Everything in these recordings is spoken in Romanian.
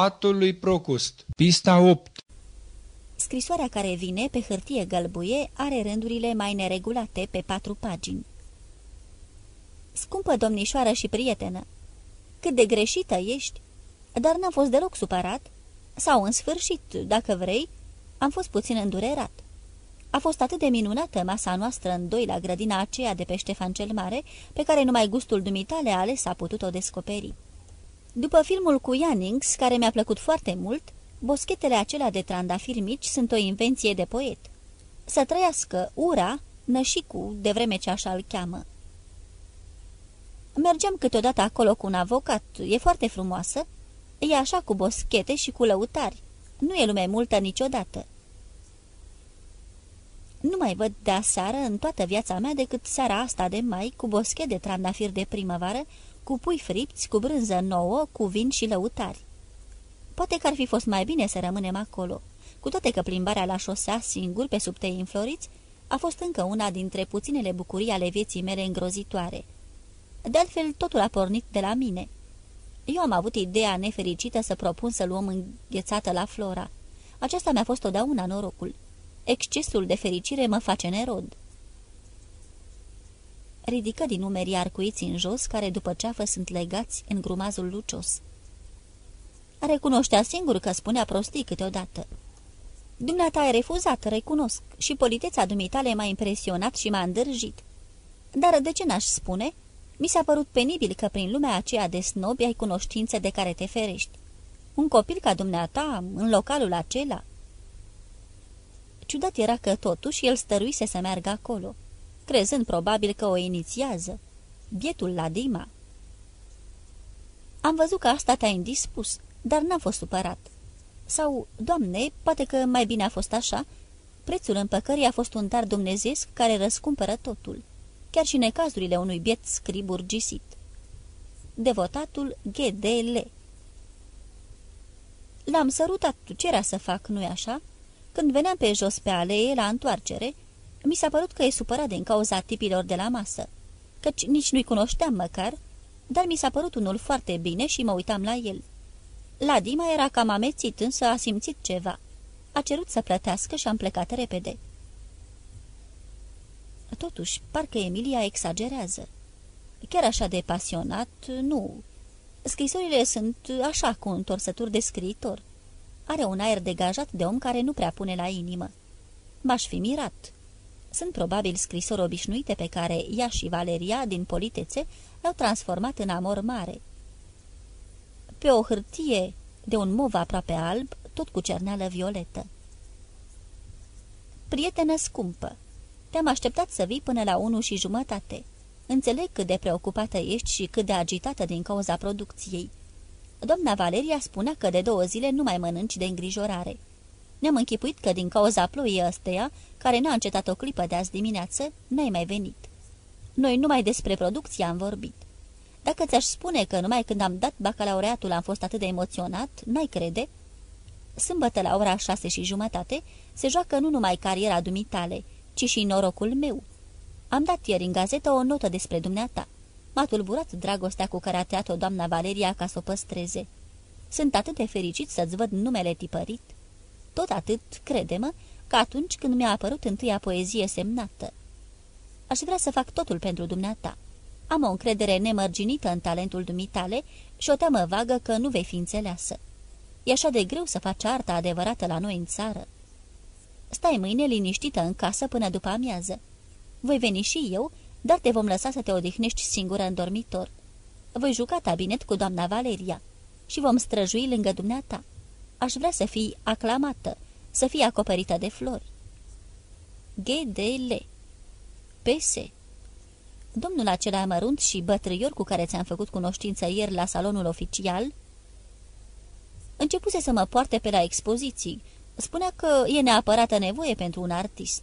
Patul lui Procust Pista 8 Scrisoarea care vine pe hârtie gălbuie are rândurile mai neregulate pe patru pagini. Scumpă domnișoară și prietenă, cât de greșită ești, dar n-am fost deloc supărat, sau în sfârșit, dacă vrei, am fost puțin îndurerat. A fost atât de minunată masa noastră în doi la grădina aceea de pe Ștefan cel Mare, pe care numai gustul dumitale ales a putut-o descoperi. După filmul cu Jannings, care mi-a plăcut foarte mult, boschetele acelea de trandafiri mici sunt o invenție de poet. Să trăiască ura, nășicu, de vreme ce așa îl cheamă. Mergeam câteodată acolo cu un avocat, e foarte frumoasă, e așa cu boschete și cu lăutari. Nu e lume multă niciodată. Nu mai văd de aseară în toată viața mea decât seara asta de mai, cu boschet de trandafir de primăvară, cu pui fripți, cu brânză nouă, cu vin și lăutari. Poate că ar fi fost mai bine să rămânem acolo, cu toate că plimbarea la șosea singur pe subtei înfloriți a fost încă una dintre puținele bucurii ale vieții mele îngrozitoare. De altfel, totul a pornit de la mine. Eu am avut ideea nefericită să propun să luăm înghețată la Flora. Aceasta mi-a fost totdeauna norocul. Excesul de fericire mă face nerod. Ridică din umerii arcuiți în jos, care după ceafă sunt legați în grumazul lucios. Recunoștea singur că spunea prostii câteodată. Dumneata ai refuzat, recunosc, și politeța dumitale m-a impresionat și m-a îndârjit. Dar de ce n-aș spune? Mi s-a părut penibil că prin lumea aceea de snobi ai cunoștințe de care te ferești. Un copil ca dumneata, în localul acela... Ciudat era că totuși el stăruise să meargă acolo, crezând probabil că o inițiază. Bietul la Dima. Am văzut că asta te-a indispus, dar n-am fost supărat. Sau, doamne, poate că mai bine a fost așa, prețul împăcării a fost un dar dumnezeesc care răscumpără totul, chiar și necazurile unui biet scrib urgisit. Devotatul G.D.L. L-am sărutat, ce era să fac, nu-i așa? Când veneam pe jos pe alee, la întoarcere, mi s-a părut că e supărat din cauza tipilor de la masă, căci nici nu-i cunoșteam măcar, dar mi s-a părut unul foarte bine și mă uitam la el. La Dima era cam amețit, însă a simțit ceva. A cerut să plătească și am plecat repede. Totuși, parcă Emilia exagerează. Chiar așa de pasionat, nu. Scrisorile sunt așa cu întorsături de scriitor. Are un aer degajat de om care nu prea pune la inimă. M-aș fi mirat. Sunt probabil scrisori obișnuite pe care ea și Valeria, din politețe, l-au transformat în amor mare. Pe o hârtie de un mov aproape alb, tot cu cerneală violetă. Prietenă scumpă, te-am așteptat să vii până la unu și jumătate. Înțeleg cât de preocupată ești și cât de agitată din cauza producției. Doamna Valeria spunea că de două zile nu mai mănânci de îngrijorare. Ne-am închipuit că din cauza ploii ăsteia, care n-a încetat o clipă de azi dimineață, n-ai mai venit. Noi numai despre producție am vorbit. Dacă ți-aș spune că numai când am dat bacalaureatul am fost atât de emoționat, n-ai crede? Sâmbătă la ora șase și jumătate se joacă nu numai cariera dumitale, ci și norocul meu. Am dat ieri în gazetă o notă despre dumneata. M-a tulburat dragostea cu care a tăiat-o doamna Valeria ca să o păstreze. Sunt atât de fericit să-ți văd numele tipărit. Tot atât, crede-mă, ca atunci când mi-a apărut întâia poezie semnată. Aș vrea să fac totul pentru dumneata. Am o încredere nemărginită în talentul dumitale și o teamă vagă că nu vei fi înțeleasă. E așa de greu să faci arta adevărată la noi în țară. Stai mâine liniștită în casă până după amiază. Voi veni și eu, dar te vom lăsa să te odihnești singură în dormitor. Voi juca tabinet cu doamna Valeria și vom străjui lângă dumneata. Aș vrea să fii aclamată, să fii acoperită de flori. G.D.L. P.S. Domnul acela mărunt și bătrâior cu care ți-am făcut cunoștință ieri la salonul oficial începuse să mă poarte pe la expoziții. Spunea că e neapărată nevoie pentru un artist.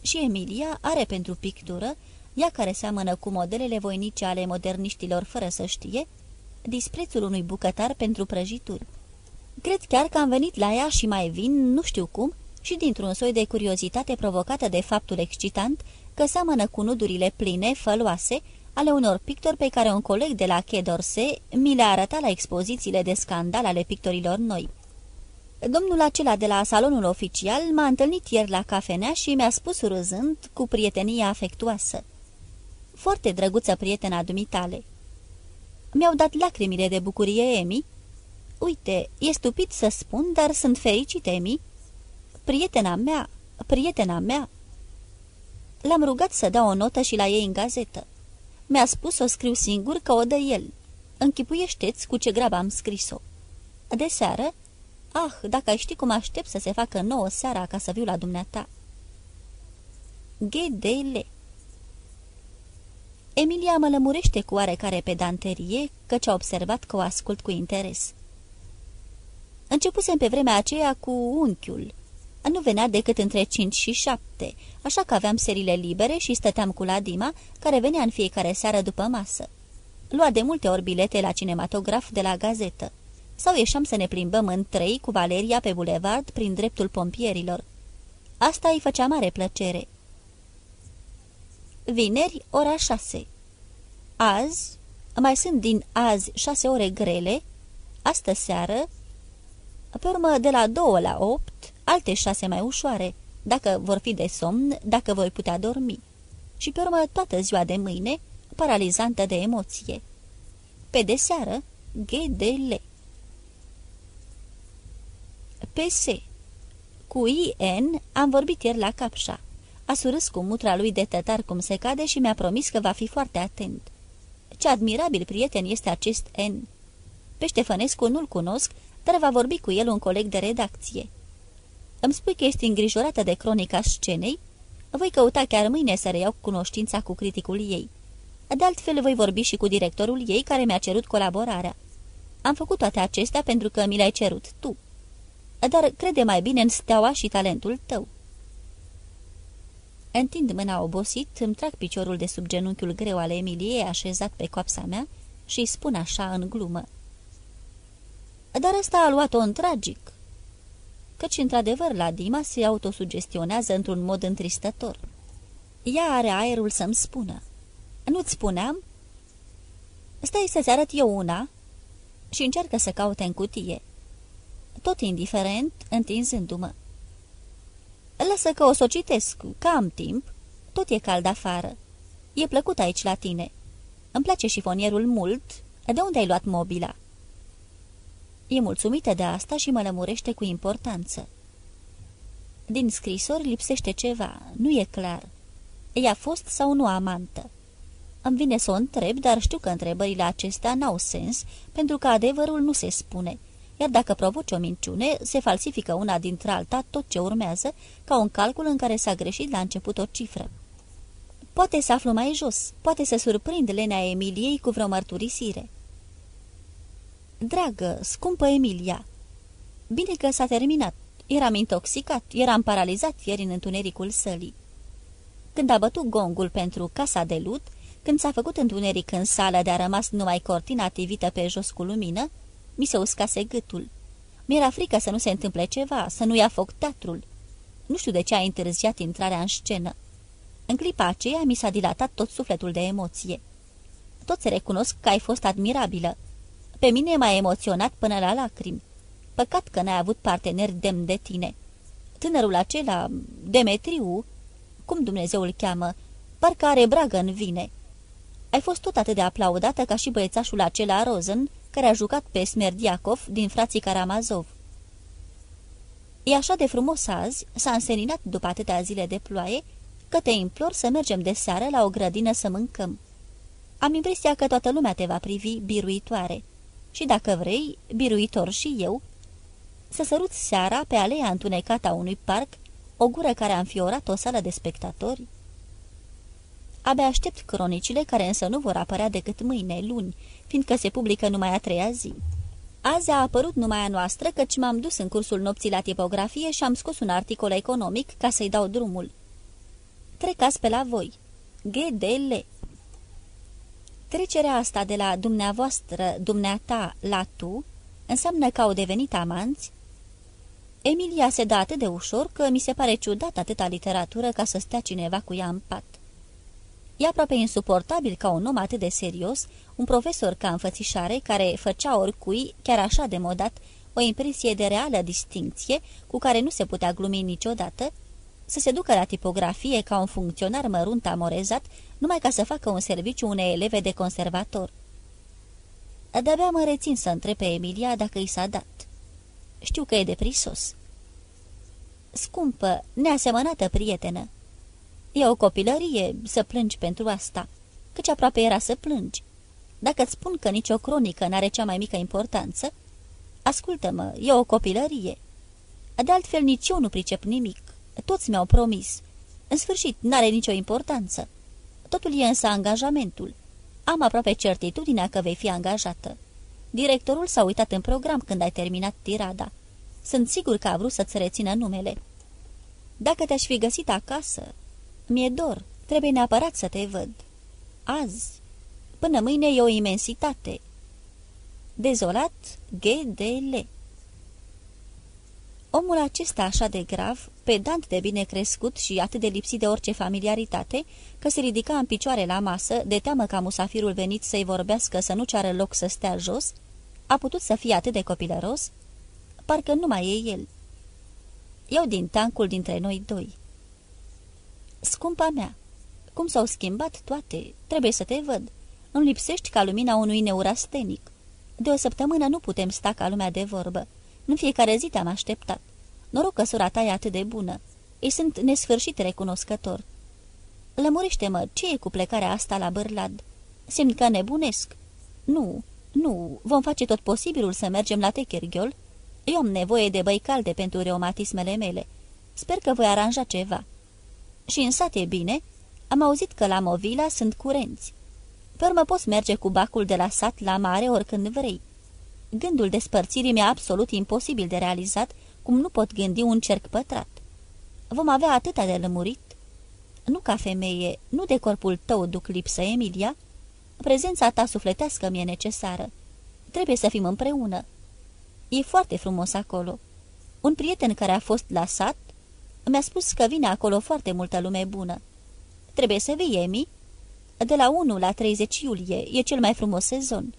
Și Emilia are pentru pictură, ea care seamănă cu modelele voinice ale moderniștilor fără să știe, disprețul unui bucătar pentru prăjituri. Cred chiar că am venit la ea și mai vin, nu știu cum, și dintr-un soi de curiozitate provocată de faptul excitant că seamănă cu nudurile pline, făloase, ale unor pictori pe care un coleg de la Quai d'Orsay mi le-a arătat la expozițiile de scandal ale pictorilor noi. Domnul acela de la salonul oficial m-a întâlnit ieri la cafenea și mi-a spus râzând cu prietenie afectuoasă. Foarte drăguță prietena dumitale. Mi-au dat lacrimile de bucurie, Emi. Uite, e stupid să spun, dar sunt fericit, Emi. Prietena mea, prietena mea. L-am rugat să dau o notă și la ei în gazetă. Mi-a spus să o scriu singur că o dă el. Închipuiește-ți cu ce grabă am scris-o. De seară Ah, dacă ai ști cum aștept să se facă nouă seara ca să viu la dumneata. Ghedele Emilia mă lămurește cu oarecare pedanterie, căci a observat că o ascult cu interes. Începusem pe vremea aceea cu unchiul. Nu venea decât între cinci și șapte, așa că aveam serile libere și stăteam cu Ladima, care venea în fiecare seară după masă. Lua de multe ori bilete la cinematograf de la gazetă sau ieșeam să ne plimbăm în trei cu Valeria pe bulevard prin dreptul pompierilor. Asta îi făcea mare plăcere. Vineri, ora șase. Azi, mai sunt din azi șase ore grele, astă seară, pe urmă de la două la opt, alte șase mai ușoare, dacă vor fi de somn, dacă voi putea dormi. Și pe urmă toată ziua de mâine, paralizantă de emoție. Pe de seară, ghedele. PS. Cu IN am vorbit ieri la Capșa. A surâs cu mutra lui de tătar cum se cade și mi-a promis că va fi foarte atent. Ce admirabil prieten este acest N. Pe Ștefănescu nu-l cunosc, dar va vorbi cu el un coleg de redacție. Îmi spui că este îngrijorată de cronica scenei? Voi căuta chiar mâine să reiau cunoștința cu criticul ei. De altfel voi vorbi și cu directorul ei care mi-a cerut colaborarea. Am făcut toate acestea pentru că mi le-ai cerut tu dar crede mai bine în steaua și talentul tău. Întind mâna obosit, îmi trag piciorul de sub genunchiul greu al Emiliei așezat pe coapsa mea și îi spun așa în glumă. Dar ăsta a luat-o în tragic. Căci, într-adevăr, la Dima se autosugestionează într-un mod întristător. Ea are aerul să-mi spună. Nu-ți spuneam? Stai să-ți arăt eu una și încearcă să caute în cutie tot indiferent, întinzându-mă. Lasă că o să o citesc, că am timp. Tot e cald afară. E plăcut aici la tine. Îmi place șifonierul mult. De unde ai luat mobila?" E mulțumită de asta și mă lămurește cu importanță. Din scrisori lipsește ceva, nu e clar. Ea a fost sau nu amantă? Îmi vine să o întreb, dar știu că întrebările acestea n-au sens, pentru că adevărul nu se spune iar dacă provoci o minciune, se falsifică una dintre alta tot ce urmează, ca un calcul în care s-a greșit la început o cifră. Poate să aflu mai jos, poate să surprind lenea Emiliei cu vreo mărturisire. Dragă, scumpă Emilia, bine că s-a terminat. Eram intoxicat, eram paralizat ieri în întunericul sălii. Când a bătut gongul pentru casa de lut, când s-a făcut întuneric în sală de a rămas numai cortina tivită pe jos cu lumină, mi se uscase gâtul. Mi-era frică să nu se întâmple ceva, să nu ia foc teatrul. Nu știu de ce a întârziat intrarea în scenă. În clipa aceea mi s-a dilatat tot sufletul de emoție. Toți recunosc că ai fost admirabilă. Pe mine m-a emoționat până la lacrimi. Păcat că n-ai avut parteneri demn de tine. Tânărul acela, Demetriu, cum Dumnezeu îl cheamă, parcă are bragă în vine. Ai fost tot atât de aplaudată ca și băiețașul acela Rozen, care a jucat pe Smerdiakov din frații Karamazov. E așa de frumos azi, s-a înseninat după atâtea zile de ploaie, că te implor să mergem de seară la o grădină să mâncăm. Am impresia că toată lumea te va privi biruitoare și, dacă vrei, biruitor și eu, să săruți seara pe aleea întunecată a unui parc, o gură care a înfiorat o sală de spectatori, Abia aștept cronicile, care însă nu vor apărea decât mâine, luni, fiindcă se publică numai a treia zi. Azi a apărut numai a noastră, căci m-am dus în cursul nopții la tipografie și am scos un articol economic ca să-i dau drumul. Trec azi pe la voi. GDL Trecerea asta de la dumneavoastră, dumneata, la tu, înseamnă că au devenit amanți? Emilia se dă atât de ușor că mi se pare ciudat atâta literatură ca să stea cineva cu ea în pat. E aproape insuportabil ca un om atât de serios, un profesor ca înfățișare, care făcea oricui, chiar așa de modat, o impresie de reală distinție, cu care nu se putea glumi niciodată, să se ducă la tipografie ca un funcționar mărunt amorezat, numai ca să facă un serviciu unei eleve de conservator. De-abia mă rețin să întreb pe Emilia dacă i s-a dat. Știu că e de prisos. Scumpă, neasemănată prietenă, E o copilărie să plângi pentru asta, căci aproape era să plângi. Dacă îți spun că nicio cronică n-are cea mai mică importanță, ascultă-mă, e o copilărie. De altfel, nici eu nu pricep nimic. Toți mi-au promis. În sfârșit, n-are nicio importanță. Totul e însă angajamentul. Am aproape certitudinea că vei fi angajată. Directorul s-a uitat în program când ai terminat tirada. Sunt sigur că a vrut să-ți rețină numele. Dacă te-aș fi găsit acasă, mi-e dor. Trebuie neapărat să te văd. Azi. Până mâine e o imensitate. Dezolat, G.D.L. Omul acesta așa de grav, pedant de bine crescut și atât de lipsit de orice familiaritate, că se ridica în picioare la masă, de teamă ca musafirul venit să-i vorbească să nu ceară loc să stea jos, a putut să fie atât de copilăros? Parcă nu mai e el. Eu din tancul dintre noi doi. Scumpa mea, cum s-au schimbat toate, trebuie să te văd. Îmi lipsești ca lumina unui neurastenic. De o săptămână nu putem sta ca lumea de vorbă. În fiecare zi te-am așteptat. Noroc că sora ta e atât de bună. Îi sunt nesfârșit recunoscător. Lămurește-mă, ce e cu plecarea asta la Bârlad? Simt că nebunesc. Nu, nu, vom face tot posibilul să mergem la Techerghiol. Eu am nevoie de băi calde pentru reumatismele mele. Sper că voi aranja ceva și în sat e bine, am auzit că la Movila sunt curenți. Pe urmă poți merge cu bacul de la sat la mare oricând vrei. Gândul despărțirii mi-a absolut imposibil de realizat, cum nu pot gândi un cerc pătrat. Vom avea atâta de lămurit? Nu ca femeie, nu de corpul tău duc lipsă, Emilia. Prezența ta sufletească mi-e necesară. Trebuie să fim împreună. E foarte frumos acolo. Un prieten care a fost la sat mi-a spus că vine acolo foarte multă lume bună. Trebuie să vii, Emi. De la 1 la 30 iulie e cel mai frumos sezon.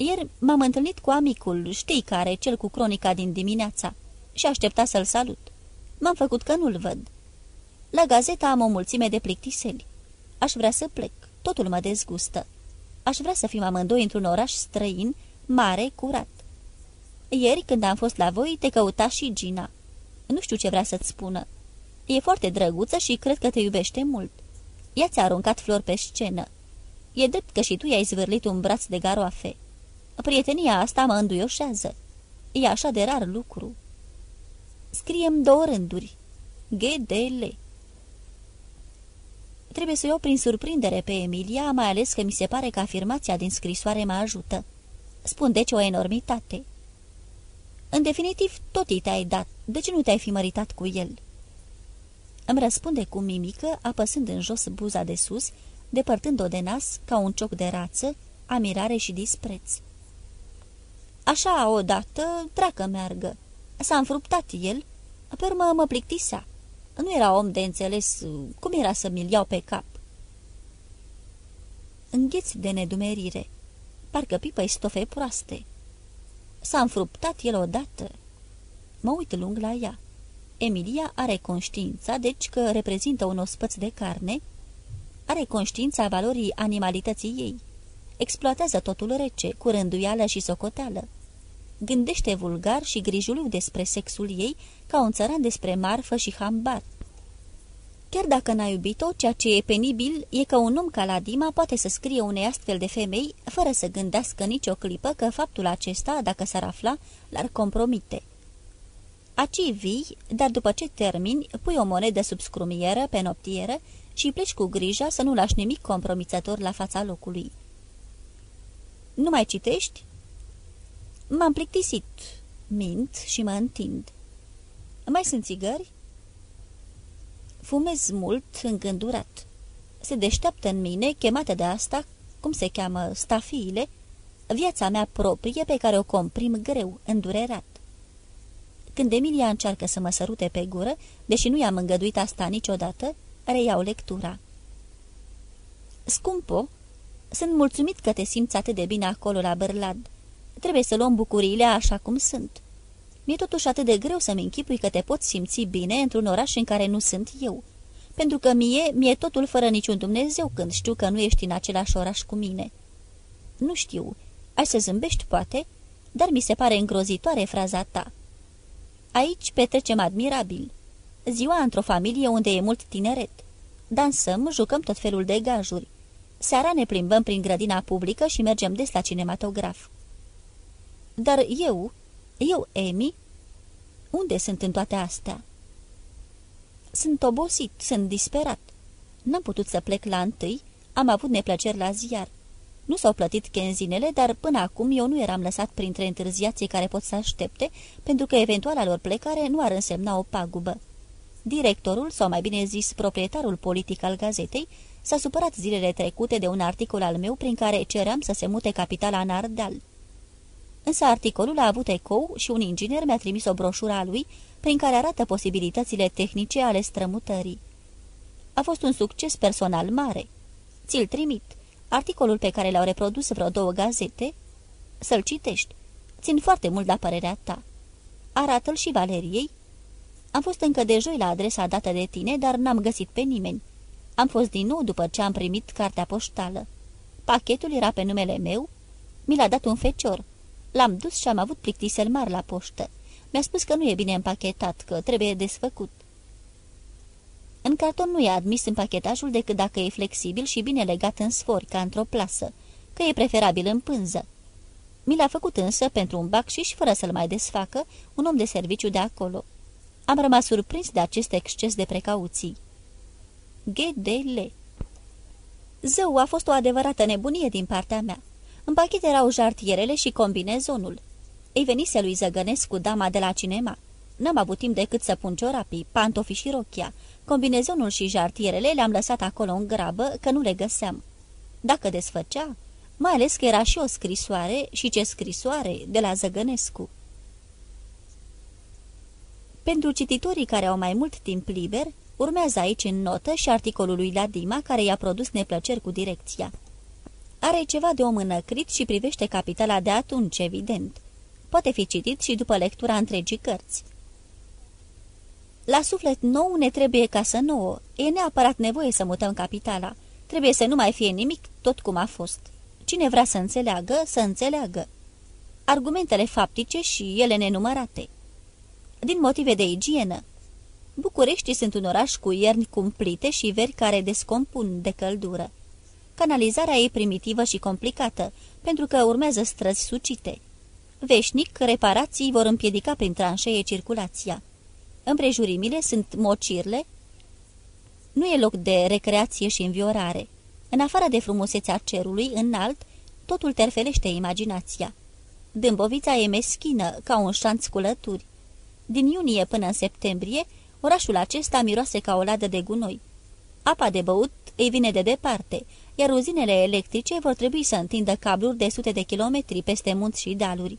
Ieri m-am întâlnit cu amicul, știi care, cel cu cronica din dimineața, și aștepta să-l salut. M-am făcut că nu-l văd. La gazeta am o mulțime de plictiseli. Aș vrea să plec, totul mă dezgustă. Aș vrea să fim amândoi într-un oraș străin, mare, curat. Ieri, când am fost la voi, te căuta și Gina. Nu știu ce vrea să-ți spună. E foarte drăguță și cred că te iubește mult. Ea ți-a aruncat flori pe scenă. E drept că și tu i-ai zvârlit un braț de garoafe. Prietenia asta mă înduioșează. E așa de rar lucru. Scriem două rânduri. G.D.L. Trebuie să iau prin surprindere pe Emilia, mai ales că mi se pare că afirmația din scrisoare mă ajută. Spun deci o enormitate. În definitiv, tot i te-ai dat. De ce nu te-ai fi măritat cu el?" Îmi răspunde cu mimică, apăsând în jos buza de sus, depărtând-o de nas ca un cioc de rață, amirare și dispreț. Așa, odată, tracă meargă. S-a înfruptat el, pe urmă mă plictisea. Nu era om de înțeles cum era să mi-l iau pe cap. Îngheți de nedumerire. Parcă pipă stofe proaste. S-a înfruptat el odată. Mă uit lung la ea. Emilia are conștiința, deci că reprezintă un ospăț de carne, are conștiința valorii animalității ei. Exploatează totul rece, cu rânduială și socoteală. Gândește vulgar și grijuliu despre sexul ei ca un țăran despre marfă și hambar. Chiar dacă n-a iubit-o, ceea ce e penibil e că un om ca la Dima poate să scrie unei astfel de femei fără să gândească nicio clipă că faptul acesta, dacă s-ar afla, l-ar compromite. Aci vii, dar după ce termini, pui o monedă sub scrumieră pe noptieră și pleci cu grija să nu lași nimic compromițător la fața locului. Nu mai citești? M-am plictisit. Mint și mă întind. Mai sunt țigări? Fumez mult, îngândurat. Se deșteaptă în mine, chemată de asta, cum se cheamă, stafiile, viața mea proprie pe care o comprim greu, îndurerat. Când Emilia încearcă să mă sărute pe gură, deși nu i-am îngăduit asta niciodată, reiau lectura. Scumpo, sunt mulțumit că te simți atât de bine acolo la Bărlad. Trebuie să luăm bucuriile așa cum sunt. Mi-e totuși atât de greu să-mi închipui că te poți simți bine într-un oraș în care nu sunt eu. Pentru că mie, mi-e totul fără niciun Dumnezeu când știu că nu ești în același oraș cu mine. Nu știu, ai să zâmbești, poate, dar mi se pare îngrozitoare fraza ta. Aici petrecem admirabil. Ziua într-o familie unde e mult tineret. Dansăm, jucăm tot felul de gajuri. Seara ne plimbăm prin grădina publică și mergem des la cinematograf. Dar eu, eu, Emi, unde sunt în toate astea? Sunt obosit, sunt disperat. N-am putut să plec la întâi, am avut neplăceri la ziar. Nu s-au plătit chenzinele, dar până acum eu nu eram lăsat printre întârziații care pot să aștepte, pentru că eventuala lor plecare nu ar însemna o pagubă. Directorul, sau mai bine zis proprietarul politic al gazetei, s-a supărat zilele trecute de un articol al meu prin care ceream să se mute capitala în Ardeal. Însă articolul a avut ecou și un inginer mi-a trimis o broșură a lui prin care arată posibilitățile tehnice ale strămutării. A fost un succes personal mare. Ți-l trimit. Articolul pe care l-au reprodus vreo două gazete, să-l citești. Țin foarte mult la părerea ta. Arată-l și Valeriei. Am fost încă de joi la adresa dată de tine, dar n-am găsit pe nimeni. Am fost din nou după ce am primit cartea poștală. Pachetul era pe numele meu. Mi l-a dat un fecior. L-am dus și am avut plictisel mari la poștă. Mi-a spus că nu e bine împachetat, că trebuie desfăcut. În carton nu e admis împachetajul decât dacă e flexibil și bine legat în sfori, ca într-o plasă, că e preferabil în pânză. Mi l-a făcut însă, pentru un bac și fără să-l mai desfacă, un om de serviciu de acolo. Am rămas surprins de acest exces de precauții. Ghedele Zău, a fost o adevărată nebunie din partea mea. În pachet erau jartierele și combinezonul. Ei venise lui Zăgănescu dama de la cinema. N-am avut timp decât să pun ciorapii, pantofi și rochia. Combinezonul și jartierele le-am lăsat acolo în grabă, că nu le găseam. Dacă desfăcea, mai ales că era și o scrisoare, și ce scrisoare, de la Zăgănescu. Pentru cititorii care au mai mult timp liber, urmează aici în notă și articolul lui Ladima, care i-a produs neplăceri cu direcția. Are ceva de om înăcrit și privește capitala de atunci, evident. Poate fi citit și după lectura întregii cărți. La suflet nou ne trebuie casă nouă. E neapărat nevoie să mutăm capitala. Trebuie să nu mai fie nimic tot cum a fost. Cine vrea să înțeleagă, să înțeleagă. Argumentele faptice și ele nenumărate. Din motive de igienă. București sunt un oraș cu ierni cumplite și veri care descompun de căldură. Canalizarea e primitivă și complicată, pentru că urmează străzi sucite. Veșnic, reparații vor împiedica prin tranșee circulația. Împrejurimile sunt mocirle. Nu e loc de recreație și înviorare. În afară de frumusețea cerului, înalt, totul terfelește imaginația. Dâmbovița e meschină, ca un șanț cu lături. Din iunie până în septembrie, orașul acesta miroase ca o ladă de gunoi. Apa de băut îi vine de departe, iar uzinele electrice vor trebui să întindă cabluri de sute de kilometri peste munți și daluri.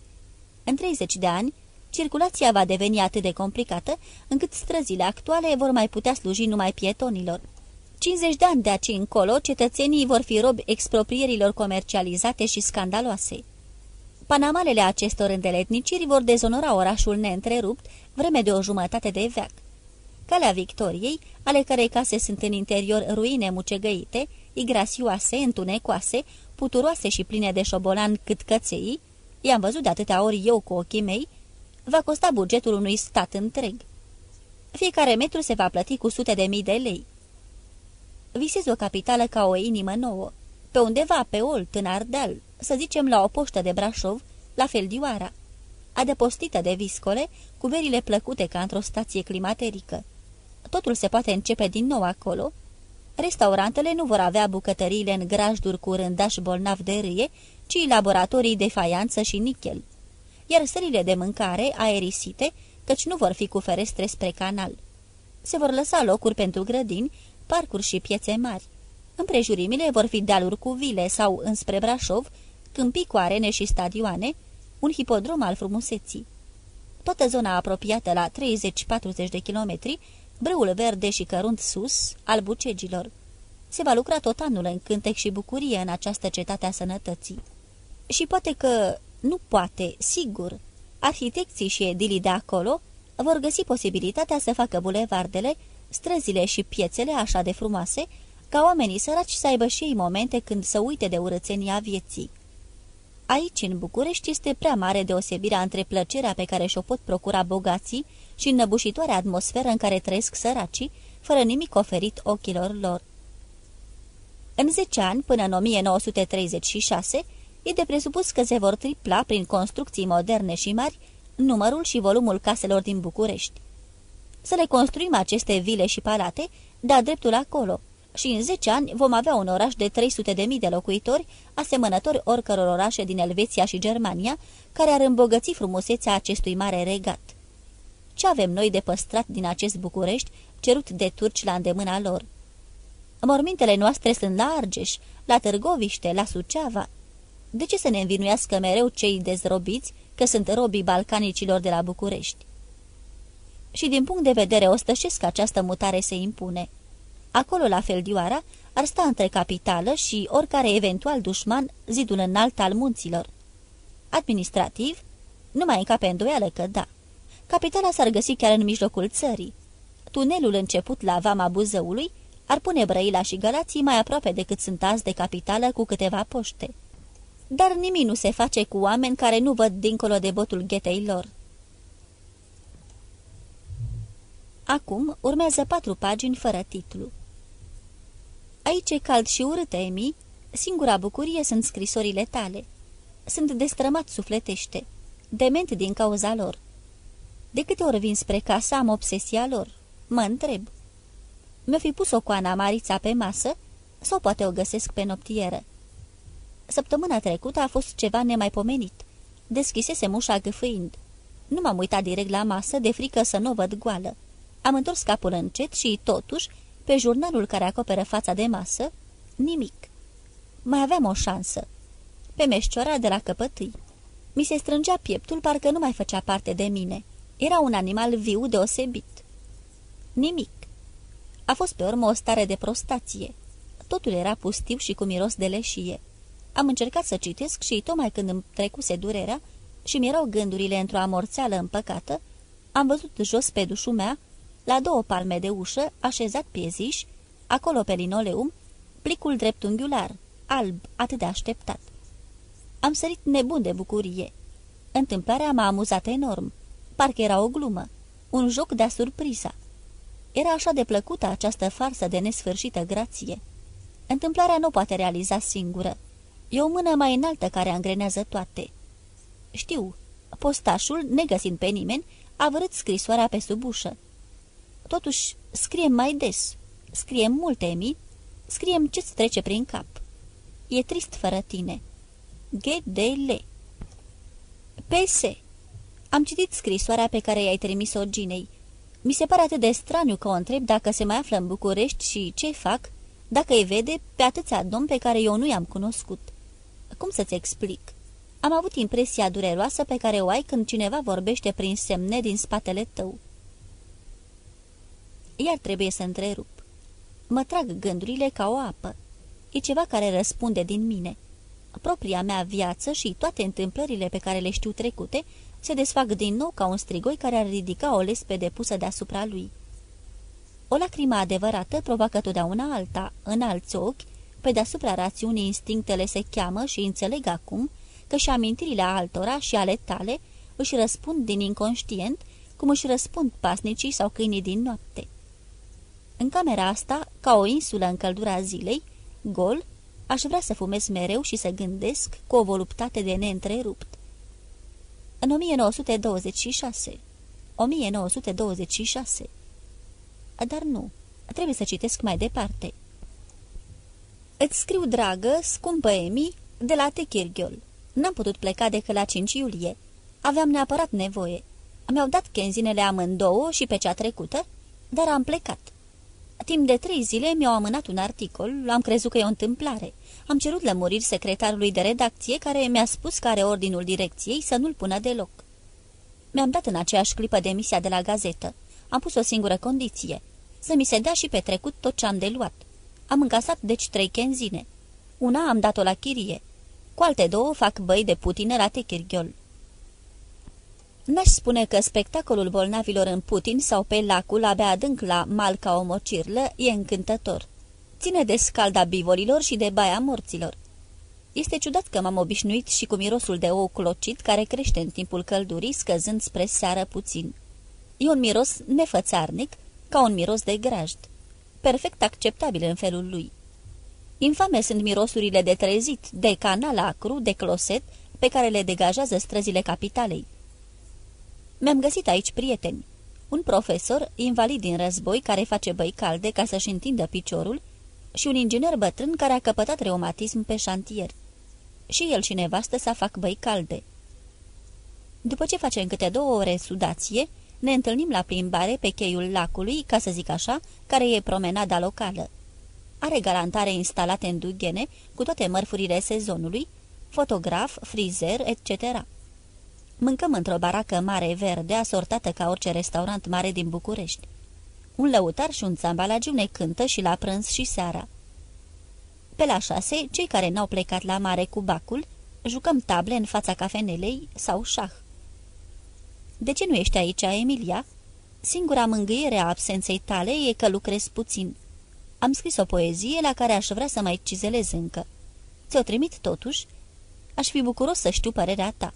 În 30 de ani, circulația va deveni atât de complicată, încât străzile actuale vor mai putea sluji numai pietonilor. 50 de ani de aici încolo, cetățenii vor fi robi exproprierilor comercializate și scandaloase. Panamalele acestor îndeletniciri vor dezonora orașul neîntrerupt vreme de o jumătate de veac. Calea Victoriei, ale cărei case sunt în interior ruine mucegăite, igrasioase, întunecoase, puturoase și pline de șobolan cât căței, i-am văzut de atâtea ori eu cu ochii mei, va costa bugetul unui stat întreg. Fiecare metru se va plăti cu sute de mii de lei. Visez o capitală ca o inimă nouă, pe undeva pe Olt, în Ardeal, să zicem la o poștă de Brașov, la Feldioara, adăpostită de viscole, cu verile plăcute ca într-o stație climaterică. Totul se poate începe din nou acolo, Restaurantele nu vor avea bucătăriile în grajduri cu rândaș bolnav de râie, ci laboratorii de faianță și nichel. Iar sările de mâncare aerisite, căci nu vor fi cu ferestre spre canal. Se vor lăsa locuri pentru grădini, parcuri și piețe mari. Împrejurimile vor fi dealuri cu vile sau, înspre Brașov, câmpii cu arene și stadioane, un hipodrom al frumuseții. Toată zona apropiată la 30-40 de kilometri brâul verde și cărunt sus al bucegilor. Se va lucra tot anul în cântec și bucurie în această cetate a sănătății. Și poate că, nu poate, sigur, arhitecții și edilii de acolo vor găsi posibilitatea să facă bulevardele, străzile și piețele așa de frumoase, ca oamenii săraci să aibă și ei momente când să uite de urățenia vieții. Aici, în București, este prea mare deosebirea între plăcerea pe care și-o pot procura bogații și înnăbușitoarea atmosferă în care trăiesc săracii, fără nimic oferit ochilor lor. În 10 ani, până în 1936, e de presupus că se vor tripla prin construcții moderne și mari numărul și volumul caselor din București. Să le construim aceste vile și palate, da dreptul acolo, și în 10 ani vom avea un oraș de 300.000 de, de locuitori, asemănători oricăror orașe din Elveția și Germania, care ar îmbogăți frumusețea acestui mare regat. Ce avem noi de păstrat din acest București, cerut de turci la îndemâna lor? Mormintele noastre sunt la Argeș, la Târgoviște, la Suceava. De ce să ne învinuiască mereu cei dezrobiți că sunt robii balcanicilor de la București? Și din punct de vedere ostășesc această mutare se impune. Acolo, la Feldioara, ar sta între capitală și oricare eventual dușman zidul înalt al munților. Administrativ, nu mai încape îndoială că da. Capitala s-ar găsi chiar în mijlocul țării. Tunelul început la Vama Buzăului ar pune Brăila și Galații mai aproape decât sunt azi de capitală cu câteva poște. Dar nimic nu se face cu oameni care nu văd dincolo de botul ghetei lor. Acum urmează patru pagini fără titlu. Aici e cald și urât, Emi. Singura bucurie sunt scrisorile tale. Sunt destrămat sufletește, dement din cauza lor. De câte ori vin spre casă, am obsesia lor. Mă întreb. Mi-o fi pus o coana Marița pe masă sau poate o găsesc pe noptieră? Săptămâna trecută a fost ceva nemaipomenit. Deschisesem ușa gâfâind. Nu m-am uitat direct la masă, de frică să nu o văd goală. Am întors capul încet și, totuși, pe jurnalul care acoperă fața de masă, nimic. Mai aveam o șansă. Pe meșciora de la căpătâi. Mi se strângea pieptul, parcă nu mai făcea parte de mine. Era un animal viu deosebit. Nimic. A fost pe urmă o stare de prostație. Totul era pustiu și cu miros de leșie. Am încercat să citesc și, tocmai când îmi trecuse durerea și mi erau gândurile într-o amorțeală împăcată, am văzut jos pe dușul mea la două palme de ușă, așezat pieziș, acolo pe linoleum, plicul dreptunghiular, alb, atât de așteptat. Am sărit nebun de bucurie. Întâmplarea m-a amuzat enorm. Parcă era o glumă, un joc de-a surpriza. Era așa de plăcută această farsă de nesfârșită grație. Întâmplarea nu poate realiza singură. E o mână mai înaltă care angrenează toate. Știu, postașul, negăsind pe nimeni, a vărât scrisoarea pe sub ușă. Totuși, scriem mai des. Scriem multe, Emi. Scriem ce-ți trece prin cap. E trist fără tine. G.D.L. P.S. Am citit scrisoarea pe care i-ai trimis-o Ginei. Mi se pare atât de straniu că o întreb dacă se mai află în București și ce fac, dacă îi vede pe atâția domn pe care eu nu i-am cunoscut. Cum să-ți explic? Am avut impresia dureroasă pe care o ai când cineva vorbește prin semne din spatele tău iar trebuie să întrerup. Mă trag gândurile ca o apă. E ceva care răspunde din mine. Propria mea viață și toate întâmplările pe care le știu trecute se desfac din nou ca un strigoi care ar ridica o lespede pusă deasupra lui. O lacrimă adevărată provoacă totdeauna alta, în alți ochi, pe deasupra rațiunii instinctele se cheamă și înțeleg acum că și amintirile altora și ale tale își răspund din inconștient, cum își răspund pasnicii sau câinii din noapte. În camera asta, ca o insulă în căldura zilei, gol, aș vrea să fumez mereu și să gândesc cu o voluptate de neîntrerupt. În 1926. 1926. Dar nu, trebuie să citesc mai departe. Îți scriu, dragă, scumpă Emi, de la Techirghiol. N-am putut pleca decât la 5 iulie. Aveam neapărat nevoie. Mi-au dat kenzinele amândouă și pe cea trecută, dar am plecat. Timp de trei zile mi-au amânat un articol, am crezut că e o întâmplare. Am cerut lămuriri secretarului de redacție, care mi-a spus că are ordinul direcției să nu-l pună deloc. Mi-am dat în aceeași clipă demisia de la gazetă. Am pus o singură condiție, să mi se dea și pe trecut tot ce am de luat. Am încasat deci trei chenzine. Una am dat-o la chirie. Cu alte două fac băi de putine la Techirghiol. N-aș spune că spectacolul bolnavilor în Putin sau pe lacul abia adânc la Malca Omocirlă e încântător. Ține de scalda bivolilor și de baia morților. Este ciudat că m-am obișnuit și cu mirosul de ou clocit care crește în timpul căldurii, scăzând spre seară puțin. E un miros nefățarnic, ca un miros de grajd, perfect acceptabil în felul lui. Infame sunt mirosurile de trezit, de canal acru, de closet, pe care le degajează străzile capitalei. Mi-am găsit aici prieteni. Un profesor, invalid din război, care face băi calde ca să-și întindă piciorul, și un inginer bătrân care a căpătat reumatism pe șantier. Și el și nevastă să fac băi calde. După ce facem câte două ore sudație, ne întâlnim la plimbare pe cheiul lacului, ca să zic așa, care e promenada locală. Are garantare instalate în dughene, cu toate mărfurile sezonului, fotograf, frizer, etc. Mâncăm într-o baracă mare verde, asortată ca orice restaurant mare din București. Un lăutar și un țambalagiu ne cântă și la prânz și seara. Pe la șase, cei care n-au plecat la mare cu bacul, jucăm table în fața cafenelei sau șah. De ce nu ești aici, Emilia?" Singura mângâiere a absenței tale e că lucrezi puțin. Am scris o poezie la care aș vrea să mai cizelez încă. Ți-o trimit totuși? Aș fi bucuros să știu părerea ta.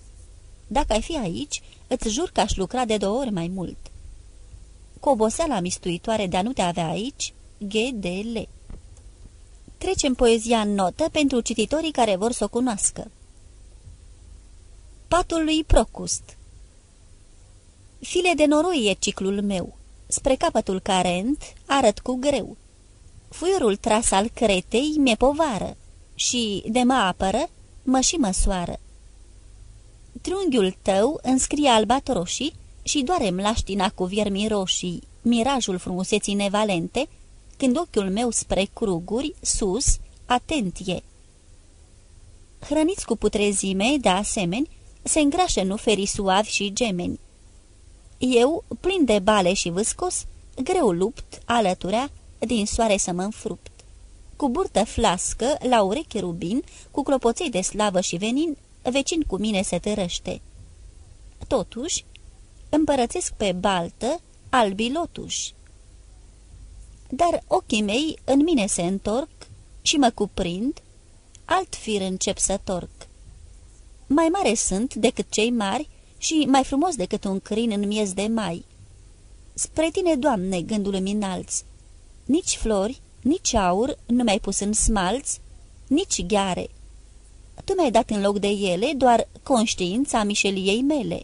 Dacă ai fi aici, îți jur că aș lucra de două ori mai mult. Cu oboseala mistuitoare de a nu te avea aici, G.D.L. Trecem poezia în notă pentru cititorii care vor să o cunoască. Patul lui Procust File de noroi e ciclul meu. Spre capătul carent arăt cu greu. Fuiorul tras al cretei mi-e povară și, de mă apără, mă și măsoară. Triunghiul tău înscrie albat roșii și doare mlaștina cu viermi roșii, mirajul frumuseții nevalente, când ochiul meu spre cruguri, sus, atentie. Hrăniți cu putrezime, de asemenea, se îngrașă nu ferii suavi și gemeni. Eu, plin de bale și vâscos, greu lupt, alăturea, din soare să mă înfrupt. Cu burtă flască, la ureche rubin, cu clopoței de slavă și venin, vecin cu mine se tărăște. Totuși, împărățesc pe baltă albi lotuși. Dar ochii mei în mine se întorc și mă cuprind, alt fir încep să torc. Mai mare sunt decât cei mari și mai frumos decât un crin în miez de mai. Spre tine, Doamne, gândul îmi înalți, nici flori, nici aur nu mi-ai pus în smalți, nici gheare. Tu mi-ai dat în loc de ele doar conștiința mișeliei mele.